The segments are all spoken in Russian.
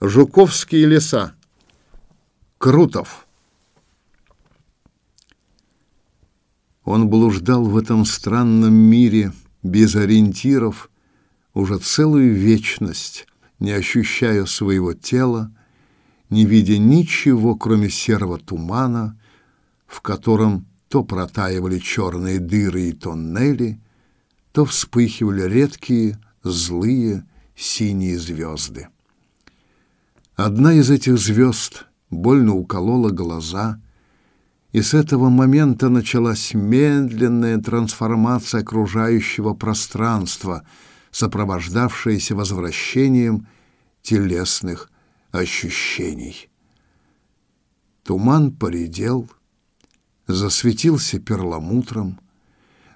Жуковские леса. Крутов. Он блуждал в этом странном мире без ориентиров уже целую вечность, не ощущая своего тела, не видя ничего, кроме серого тумана, в котором то протаивали черные дыры и тоннели, то вспыхивали редкие, злые, синие звезды. Одна из этих звезд больно уколола глаза, и с этого момента началась медленная трансформация окружающего пространства, сопровождавшаяся возвращением телесных ощущений. Туман поредел, засветился перламутром,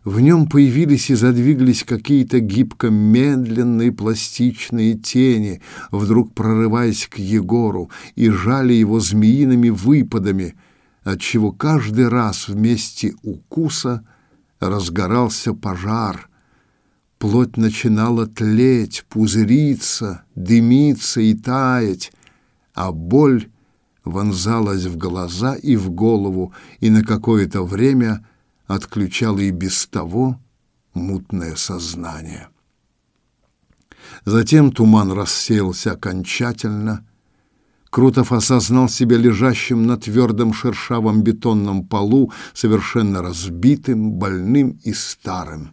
в нем появились и задвигались какие-то гибко медленные пластичные тени, вдруг прорываясь к Егору и жали его змеиными выпадами, отчего каждый раз вместе укуса разгорался пожар. Плоть начинала тлеть, пузыриться, дымиться и таять, а боль вонзалась в глаза и в голову, и на какое-то время — отключало и без того мутное сознание. Затем туман рассеялся окончательно. Крутов осознал себя лежащим на твердом шершавом бетонном полу, совершенно разбитым, больным и старым.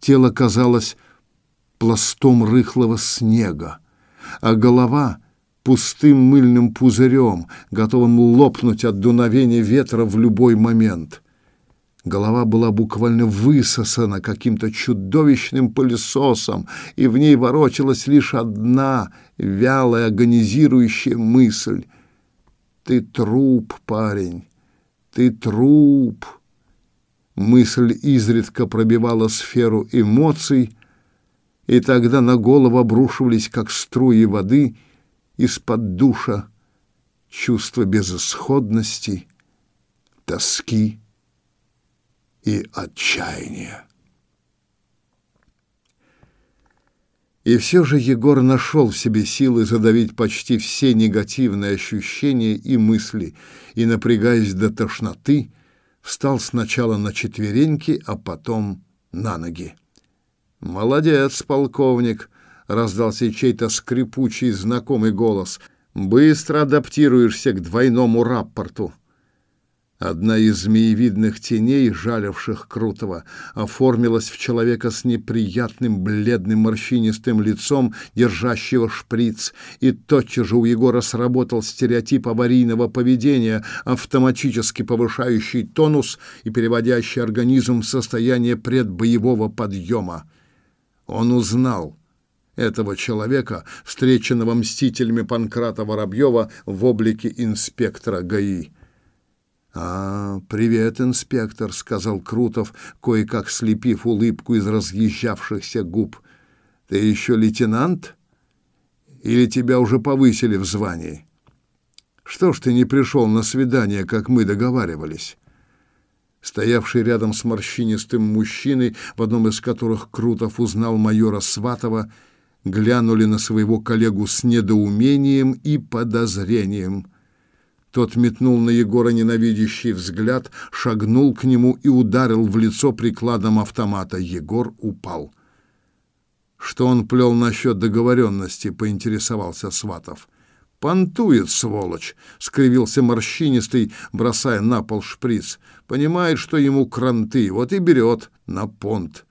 Тело казалось пластом рыхлого снега, а голова — пустым мыльным пузырем, готовым лопнуть от дуновения ветра в любой момент. Голова была буквально высосана каким-то чудовищным пылесосом, и в ней ворочалась лишь одна вялая агонизирующая мысль. «Ты труп, парень, ты труп!» Мысль изредка пробивала сферу эмоций, и тогда на голову обрушивались, как струи воды, из-под душа чувство безысходности, тоски, и отчаяния. И все же Егор нашел в себе силы задавить почти все негативные ощущения и мысли, и, напрягаясь до тошноты, встал сначала на четвереньки, а потом на ноги. «Молодец, полковник!» — раздался чей-то скрипучий знакомый голос. «Быстро адаптируешься к двойному рапорту». Одна из змеевидных теней, жаливших Крутого, оформилась в человека с неприятным бледным морщинистым лицом, держащего шприц, и тотчас же у Егора сработал стереотип аварийного поведения, автоматически повышающий тонус и переводящий организм в состояние предбоевого подъема. Он узнал этого человека, встреченного мстителями Панкрата Воробьева в облике инспектора ГАИ. «А, привет, инспектор», — сказал Крутов, кое-как слепив улыбку из разъезжавшихся губ. «Ты еще лейтенант? Или тебя уже повысили в звании? Что ж ты не пришел на свидание, как мы договаривались?» Стоявший рядом с морщинистым мужчиной, в одном из которых Крутов узнал майора Сватова, глянули на своего коллегу с недоумением и подозрением — тот метнул на Егора ненавидящий взгляд, шагнул к нему и ударил в лицо прикладом автомата. Егор упал. Что он плел насчет договоренности, поинтересовался Сватов. «Понтует, сволочь!» — скривился морщинистый, бросая на пол шприц. «Понимает, что ему кранты, вот и берет на понт».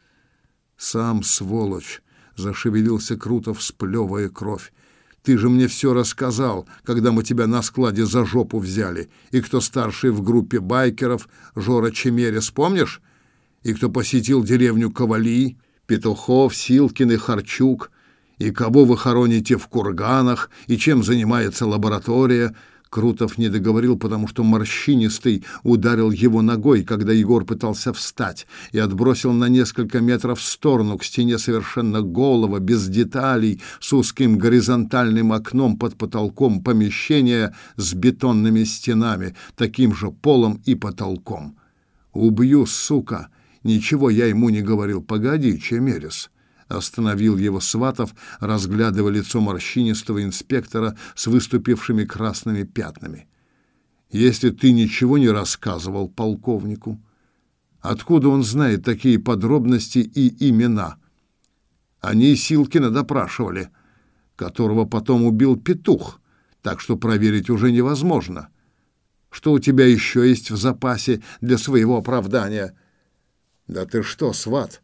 «Сам сволочь!» — зашевелился Крутов, сплевывая кровь. Ты же мне все рассказал, когда мы тебя на складе за жопу взяли. И кто старший в группе байкеров, Жора Чемерес, помнишь? И кто посетил деревню Ковали, Петухов, Силкин и Харчук, и кого вы хороните в курганах, и чем занимается лаборатория — Крутов не договорил, потому что морщинистый ударил его ногой, когда Егор пытался встать, и отбросил на несколько метров в сторону к стене совершенно голого, без деталей, с узким горизонтальным окном под потолком помещения с бетонными стенами, таким же полом и потолком. «Убью, сука!» Ничего я ему не говорил. Погоди, Чемерис. Остановил его Сватов, разглядывая лицо морщинистого инспектора с выступившими красными пятнами. «Если ты ничего не рассказывал полковнику, откуда он знает такие подробности и имена?» Они Силкина допрашивали, которого потом убил петух, так что проверить уже невозможно. Что у тебя еще есть в запасе для своего оправдания?» «Да ты что, сват,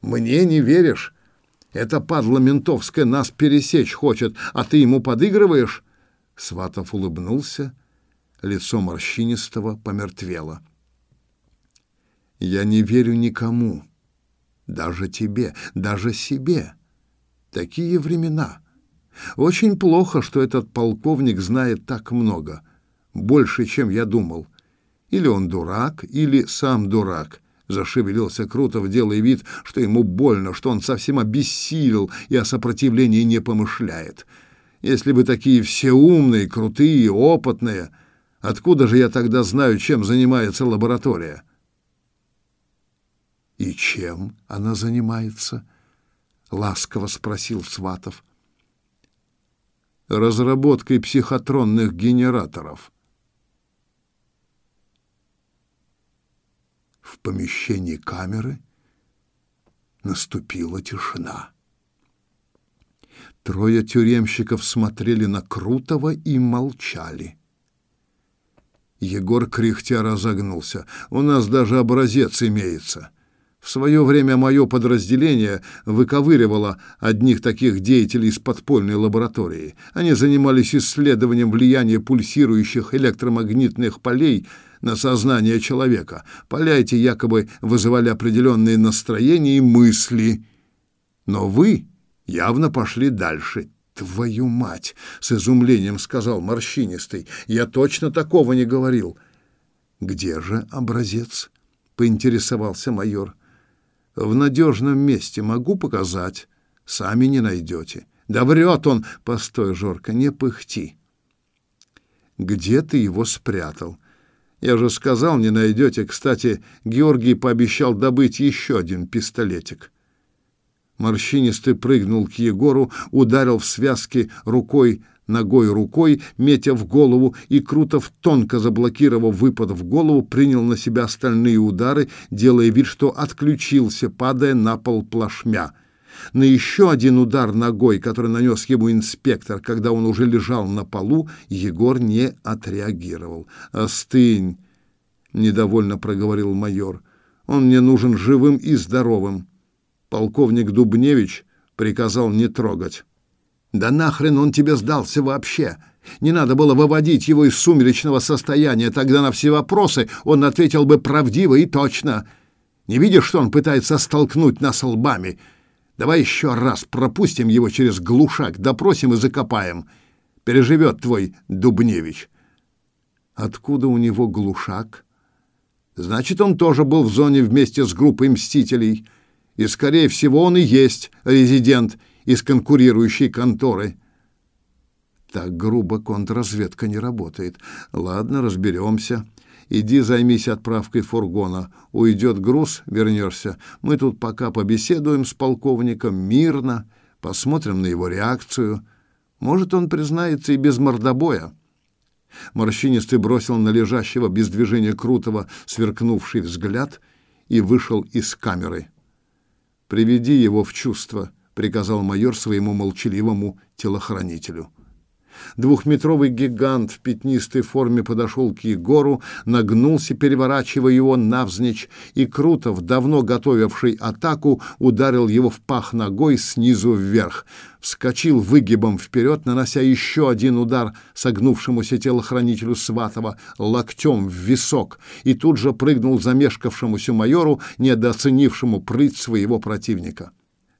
мне не веришь?» Это падла ментовская нас пересечь хочет, а ты ему подыгрываешь?» Сватов улыбнулся, лицо морщинистого помертвело. «Я не верю никому, даже тебе, даже себе. Такие времена. Очень плохо, что этот полковник знает так много, больше, чем я думал. Или он дурак, или сам дурак». Зашевелился Крутов, делая вид, что ему больно, что он совсем обессилел и о сопротивлении не помышляет. Если бы такие все умные, крутые, опытные, откуда же я тогда знаю, чем занимается лаборатория? И чем она занимается? ласково спросил Сватов. Разработкой психотронных генераторов. В помещении камеры наступила тишина. Трое тюремщиков смотрели на Крутого и молчали. Егор кряхтя разогнулся. «У нас даже образец имеется». В свое время мое подразделение выковыривало одних таких деятелей из подпольной лаборатории. Они занимались исследованием влияния пульсирующих электромагнитных полей на сознание человека. Поля эти якобы вызывали определенные настроения и мысли. Но вы явно пошли дальше. «Твою мать!» — с изумлением сказал морщинистый. «Я точно такого не говорил». «Где же образец?» — поинтересовался майор. «В надежном месте могу показать. Сами не найдете». «Да врет он!» «Постой, Жорка, не пыхти». «Где ты его спрятал?» Я же сказал, не найдете. Кстати, Георгий пообещал добыть еще один пистолетик. Морщинистый прыгнул к Егору, ударил в связки рукой, ногой рукой, метя в голову, и Крутов, тонко заблокировав выпад в голову, принял на себя остальные удары, делая вид, что отключился, падая на пол плашмя — на еще один удар ногой, который нанес ему инспектор, когда он уже лежал на полу, Егор не отреагировал. «Остынь!» — недовольно проговорил майор. «Он мне нужен живым и здоровым». Полковник Дубневич приказал не трогать. «Да нахрен он тебе сдался вообще? Не надо было выводить его из сумеречного состояния, тогда на все вопросы он ответил бы правдиво и точно. Не видишь, что он пытается столкнуть нас лбами?» Давай еще раз пропустим его через глушак, допросим и закопаем. Переживет твой Дубневич. Откуда у него глушак? Значит, он тоже был в зоне вместе с группой мстителей. И, скорее всего, он и есть резидент из конкурирующей конторы. Так грубо контрразведка не работает. Ладно, разберемся. Иди займись отправкой фургона. Уйдет груз, вернешься. Мы тут пока побеседуем с полковником мирно, посмотрим на его реакцию. Может, он признается и без мордобоя. Морщинистый бросил на лежащего без движения Крутого сверкнувший взгляд и вышел из камеры. «Приведи его в чувство», — приказал майор своему молчаливому телохранителю. Двухметровый гигант в пятнистой форме подошел к Егору, нагнулся, переворачивая его навзничь, и Крутов, давно готовивший атаку, ударил его в пах ногой снизу вверх. Вскочил выгибом вперед, нанося еще один удар согнувшемуся телохранителю Сватова локтем в висок, и тут же прыгнул замешкавшемуся майору, недооценившему прыть своего противника.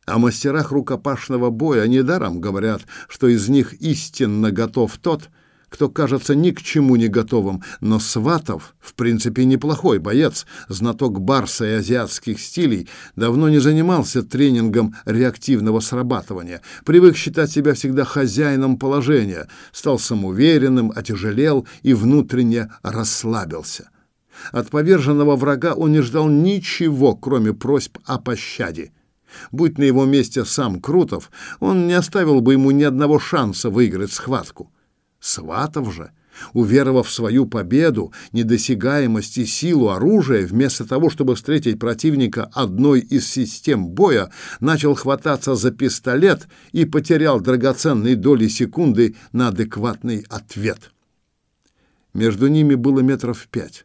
О мастерах рукопашного боя недаром говорят, что из них истинно готов тот, кто кажется ни к чему не готовым, но Сватов, в принципе, неплохой боец, знаток барса и азиатских стилей, давно не занимался тренингом реактивного срабатывания, привык считать себя всегда хозяином положения, стал самоуверенным, отяжелел и внутренне расслабился. От поверженного врага он не ждал ничего, кроме просьб о пощаде. Будь на его месте сам Крутов, он не оставил бы ему ни одного шанса выиграть схватку. Сватов же уверовав в свою победу, недосягаемость и силу оружия, вместо того, чтобы встретить противника одной из систем боя, начал хвататься за пистолет и потерял драгоценные доли секунды на адекватный ответ. Между ними было метров пять.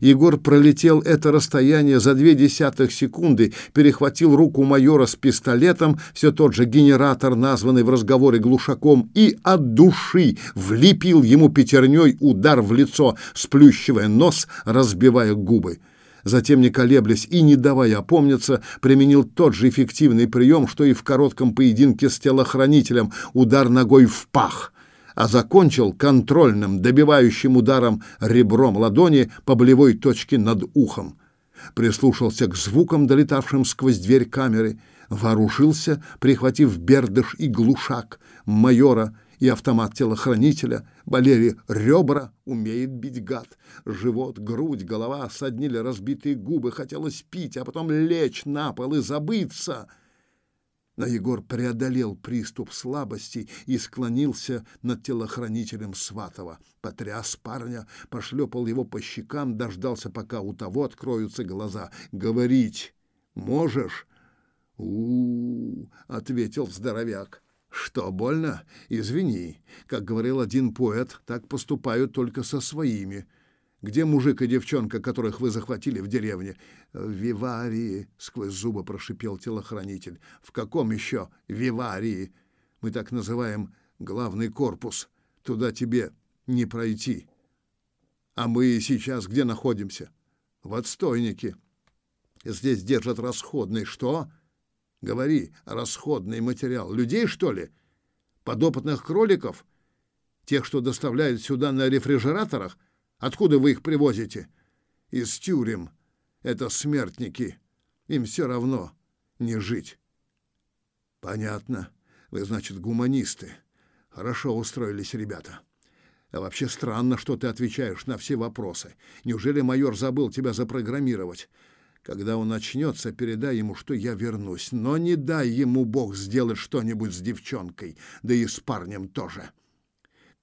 Егор пролетел это расстояние за две десятых секунды, перехватил руку майора с пистолетом, все тот же генератор, названный в разговоре глушаком, и от души влепил ему пятерней удар в лицо, сплющивая нос, разбивая губы. Затем, не колеблясь и не давая опомниться, применил тот же эффективный прием, что и в коротком поединке с телохранителем, удар ногой в пах — а закончил контрольным, добивающим ударом ребром ладони по болевой точке над ухом. Прислушался к звукам, долетавшим сквозь дверь камеры, вооружился, прихватив бердыш и глушак майора и автомат телохранителя, болели ребра, умеет бить гад. Живот, грудь, голова, соднили разбитые губы, хотелось пить, а потом лечь на пол и забыться — но Егор преодолел приступ слабости и склонился над телохранителем Сватова. Потряс парня, пошлепал его по щекам, дождался, пока у того откроются глаза. «Говорить можешь?» «У-у-у», — ответил здоровяк. «Что, больно? Извини. Как говорил один поэт, так поступают только со своими». Где мужик и девчонка, которых вы захватили в деревне? В Виварии, сквозь зубы прошипел телохранитель. В каком еще Виварии? Мы так называем главный корпус. Туда тебе не пройти. А мы сейчас где находимся? В отстойнике. Здесь держат расходный. Что? Говори, расходный материал. Людей, что ли? Подопытных кроликов? Тех, что доставляют сюда на рефрижераторах? Откуда вы их привозите? Из тюрем. Это смертники. Им все равно не жить. Понятно. Вы, значит, гуманисты. Хорошо устроились ребята. А вообще странно, что ты отвечаешь на все вопросы. Неужели майор забыл тебя запрограммировать? Когда он начнется, передай ему, что я вернусь. Но не дай ему Бог сделать что-нибудь с девчонкой, да и с парнем тоже.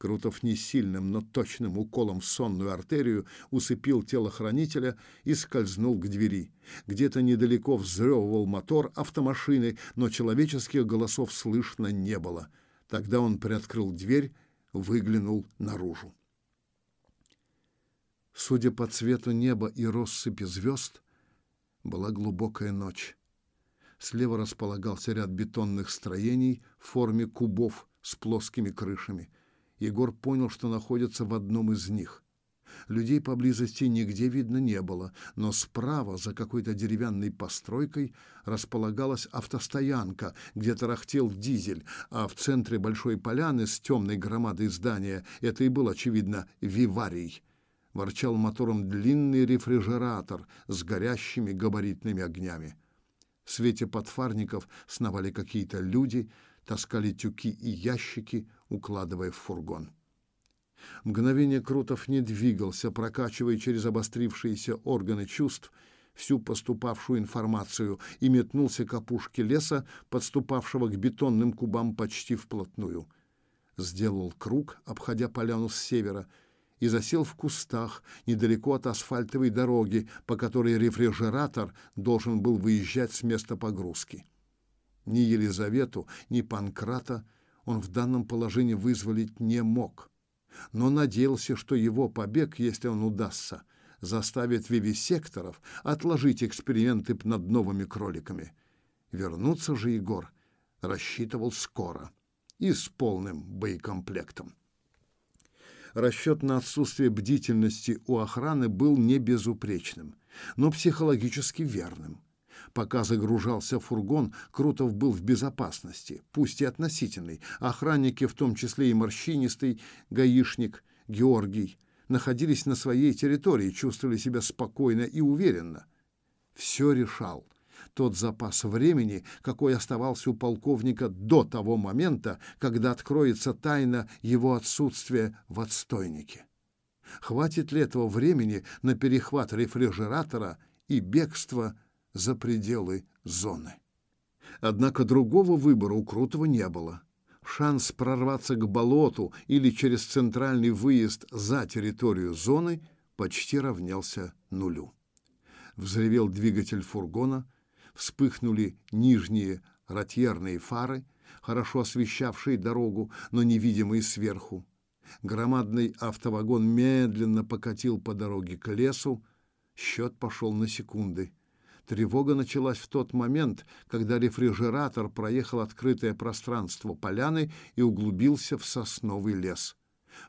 Крутов не сильным, но точным уколом в сонную артерию усыпил телохранителя и скользнул к двери. Где-то недалеко взрёвывал мотор автомашины, но человеческих голосов слышно не было. Тогда он приоткрыл дверь, выглянул наружу. Судя по цвету неба и россыпи звезд, была глубокая ночь. Слева располагался ряд бетонных строений в форме кубов с плоскими крышами — Егор понял, что находится в одном из них. Людей поблизости нигде видно не было, но справа, за какой-то деревянной постройкой, располагалась автостоянка, где тарахтел дизель, а в центре большой поляны с темной громадой здания это и был, очевидно, виварий. Ворчал мотором длинный рефрижератор с горящими габаритными огнями. В свете подфарников сновали какие-то люди, таскали тюки и ящики, укладывая в фургон. Мгновение Крутов не двигался, прокачивая через обострившиеся органы чувств всю поступавшую информацию и метнулся к опушке леса, подступавшего к бетонным кубам почти вплотную. Сделал круг, обходя поляну с севера, и засел в кустах недалеко от асфальтовой дороги, по которой рефрижератор должен был выезжать с места погрузки. Ни Елизавету, ни Панкрата он в данном положении вызволить не мог, но надеялся, что его побег, если он удастся, заставит вивисекторов отложить эксперименты над новыми кроликами. Вернуться же Егор рассчитывал скоро и с полным боекомплектом. Расчет на отсутствие бдительности у охраны был не безупречным, но психологически верным. Пока загружался фургон, Крутов был в безопасности, пусть и относительной. Охранники, в том числе и морщинистый гаишник Георгий, находились на своей территории, чувствовали себя спокойно и уверенно. Все решал тот запас времени, какой оставался у полковника до того момента, когда откроется тайна его отсутствия в отстойнике. Хватит ли этого времени на перехват рефрижератора и бегство за пределы зоны. Однако другого выбора у Крутого не было. Шанс прорваться к болоту или через центральный выезд за территорию зоны почти равнялся нулю. Взревел двигатель фургона, вспыхнули нижние ротьерные фары, хорошо освещавшие дорогу, но невидимые сверху. Громадный автовагон медленно покатил по дороге к лесу. Счет пошел на секунды. Тревога началась в тот момент, когда рефрижератор проехал открытое пространство поляны и углубился в сосновый лес.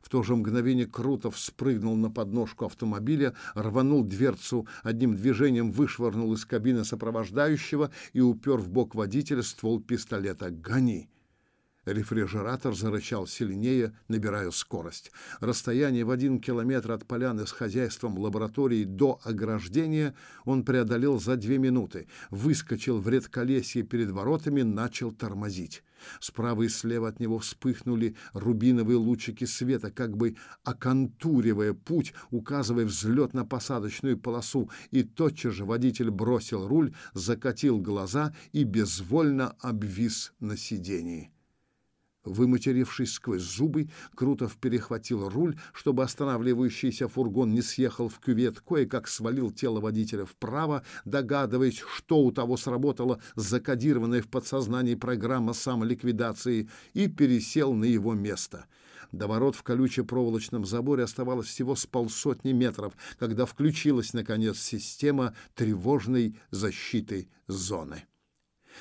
В то же мгновение Крутов спрыгнул на подножку автомобиля, рванул дверцу, одним движением вышвырнул из кабины сопровождающего и упер в бок водителя ствол пистолета. «Гони!» Рефрижератор зарычал сильнее, набирая скорость. Расстояние в один километр от поляны с хозяйством лаборатории до ограждения он преодолел за две минуты. Выскочил в редколесье перед воротами, начал тормозить. Справа и слева от него вспыхнули рубиновые лучики света, как бы оконтуривая путь, указывая взлетно-посадочную полосу, и тотчас же водитель бросил руль, закатил глаза и безвольно обвис на сидении. Выматерившись сквозь зубы, Крутов перехватил руль, чтобы останавливающийся фургон не съехал в кювет, кое-как свалил тело водителя вправо, догадываясь, что у того сработала закодированная в подсознании программа самоликвидации, и пересел на его место. До ворот в колюче-проволочном заборе оставалось всего с полсотни метров, когда включилась, наконец, система тревожной защиты зоны.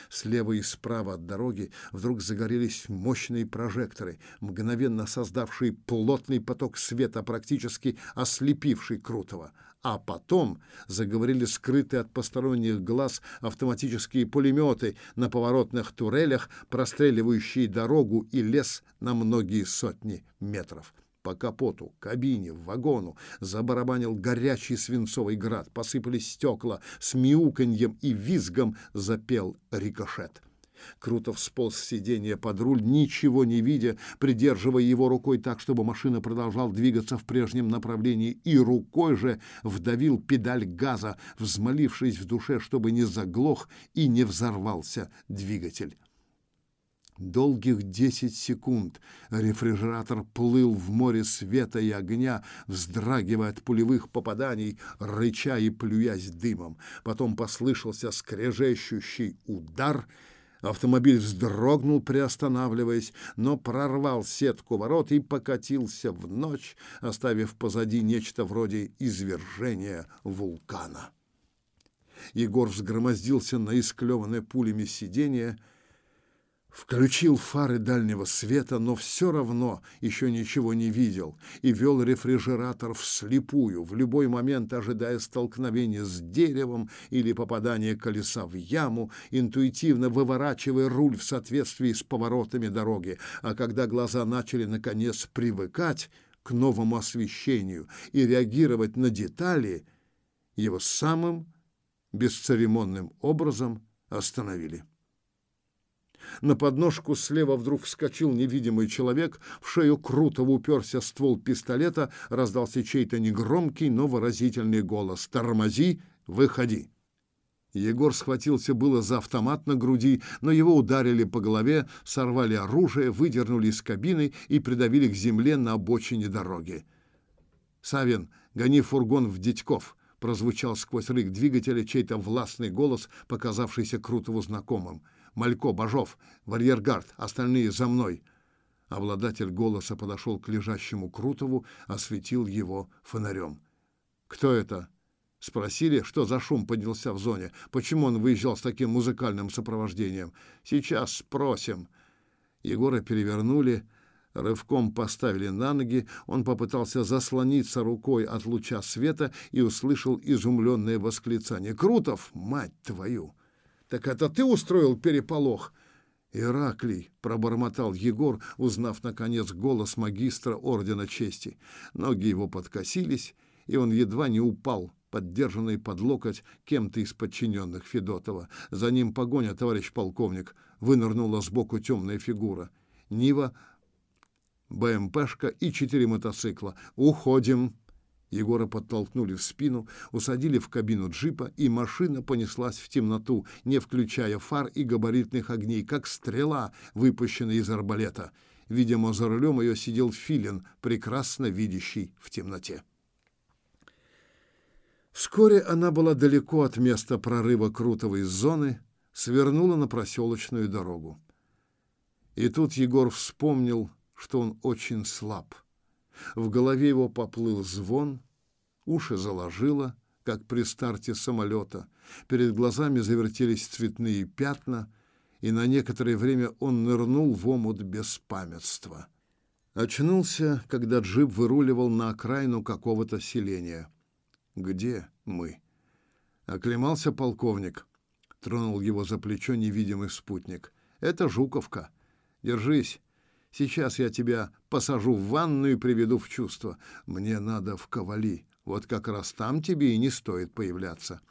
Слева и справа от дороги вдруг загорелись мощные прожекторы, мгновенно создавшие плотный поток света, практически ослепивший Крутого. А потом заговорили скрытые от посторонних глаз автоматические пулеметы на поворотных турелях, простреливающие дорогу и лес на многие сотни метров. По капоту, кабине, вагону забарабанил горячий свинцовый град, посыпались стекла, с мяуканьем и визгом запел рикошет. Крутов сполз с сиденья под руль, ничего не видя, придерживая его рукой так, чтобы машина продолжала двигаться в прежнем направлении, и рукой же вдавил педаль газа, взмолившись в душе, чтобы не заглох и не взорвался двигатель. Долгих десять секунд рефрижератор плыл в море света и огня, вздрагивая от пулевых попаданий, рыча и плюясь дымом. Потом послышался скрежещущий удар. Автомобиль вздрогнул, приостанавливаясь, но прорвал сетку ворот и покатился в ночь, оставив позади нечто вроде извержения вулкана. Егор взгромоздился на исклеванное пулями сиденье, Включил фары дальнего света, но все равно еще ничего не видел и вел рефрижератор вслепую, в любой момент ожидая столкновения с деревом или попадания колеса в яму, интуитивно выворачивая руль в соответствии с поворотами дороги. А когда глаза начали, наконец, привыкать к новому освещению и реагировать на детали, его самым бесцеремонным образом остановили. На подножку слева вдруг вскочил невидимый человек, в шею круто уперся ствол пистолета, раздался чей-то негромкий, но выразительный голос «Тормози, выходи!». Егор схватился было за автомат на груди, но его ударили по голове, сорвали оружие, выдернули из кабины и придавили к земле на обочине дороги. «Савин, гони фургон в Дядьков!» прозвучал сквозь рык двигателя чей-то властный голос, показавшийся Крутову знакомым. Малько, Бажов, Варьергард, остальные за мной!» Обладатель голоса подошел к лежащему Крутову, осветил его фонарем. «Кто это?» Спросили, что за шум поднялся в зоне, почему он выезжал с таким музыкальным сопровождением. «Сейчас спросим». Егора перевернули, рывком поставили на ноги, он попытался заслониться рукой от луча света и услышал изумленное восклицание. «Крутов, мать твою!» Так это ты устроил переполох? Ираклий, пробормотал Егор, узнав наконец голос магистра ордена чести. Ноги его подкосились, и он едва не упал, поддержанный под локоть кем-то из подчиненных Федотова. За ним погоня, товарищ полковник, вынырнула сбоку темная фигура. Нива, БМПшка и четыре мотоцикла. Уходим. Егора подтолкнули в спину, усадили в кабину джипа, и машина понеслась в темноту, не включая фар и габаритных огней, как стрела, выпущенная из арбалета. Видимо, за рулем ее сидел Филин, прекрасно видящий в темноте. Вскоре она была далеко от места прорыва Крутовой зоны, свернула на проселочную дорогу. И тут Егор вспомнил, что он очень слаб. В голове его поплыл звон, уши заложило, как при старте самолета, перед глазами завертелись цветные пятна, и на некоторое время он нырнул в омут беспамятства. Очнулся, когда джип выруливал на окраину какого-то селения. «Где мы?» Оклемался полковник. Тронул его за плечо невидимый спутник. «Это Жуковка. Держись. Сейчас я тебя посажу в ванну и приведу в чувство. Мне надо в Ковали. Вот как раз там тебе и не стоит появляться.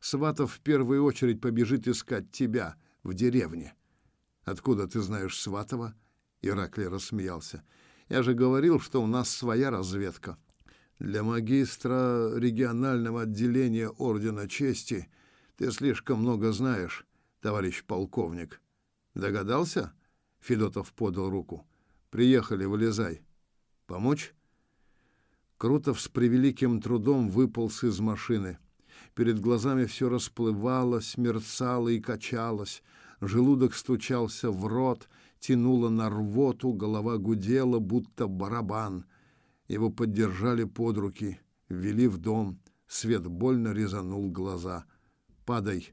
Сватов в первую очередь побежит искать тебя в деревне. Откуда ты знаешь Сватова? Ираклий рассмеялся. Я же говорил, что у нас своя разведка. Для магистра регионального отделения Ордена Чести ты слишком много знаешь, товарищ полковник. Догадался? Федотов подал руку. Приехали, вылезай. Помочь? Крутов с превеликим трудом выполз из машины. Перед глазами все расплывалось, мерцало и качалось. Желудок стучался в рот, тянуло на рвоту, голова гудела, будто барабан — его поддержали под руки, ввели в дом. Свет больно резанул глаза. «Падай!»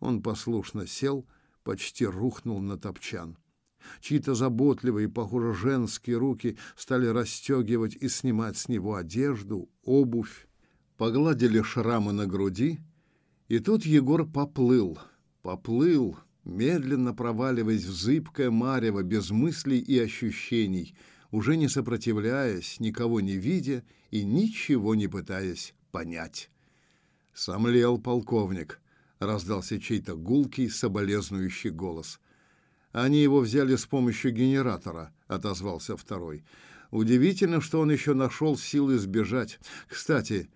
Он послушно сел, почти рухнул на топчан. Чьи-то заботливые, похоже, женские руки стали расстегивать и снимать с него одежду, обувь. Погладили шрамы на груди, и тут Егор поплыл, поплыл, медленно проваливаясь в зыбкое марево без мыслей и ощущений — уже не сопротивляясь, никого не видя и ничего не пытаясь понять. «Сомлел полковник», — раздался чей-то гулкий, соболезнующий голос. «Они его взяли с помощью генератора», — отозвался второй. «Удивительно, что он еще нашел силы сбежать. Кстати,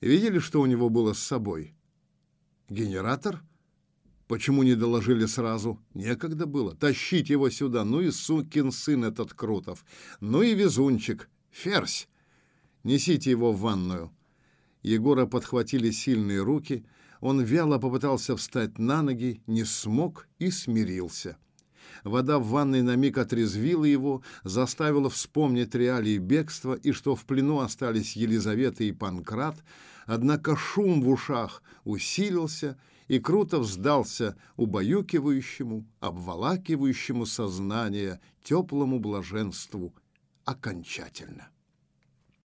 видели, что у него было с собой?» «Генератор?» Почему не доложили сразу? Некогда было. Тащить его сюда. Ну и сукин сын этот Крутов. Ну и везунчик. Ферзь. Несите его в ванную. Егора подхватили сильные руки. Он вяло попытался встать на ноги, не смог и смирился. Вода в ванной на миг отрезвила его, заставила вспомнить реалии бегства и что в плену остались Елизавета и Панкрат, однако шум в ушах усилился, и Крутов сдался убаюкивающему, обволакивающему сознание теплому блаженству окончательно.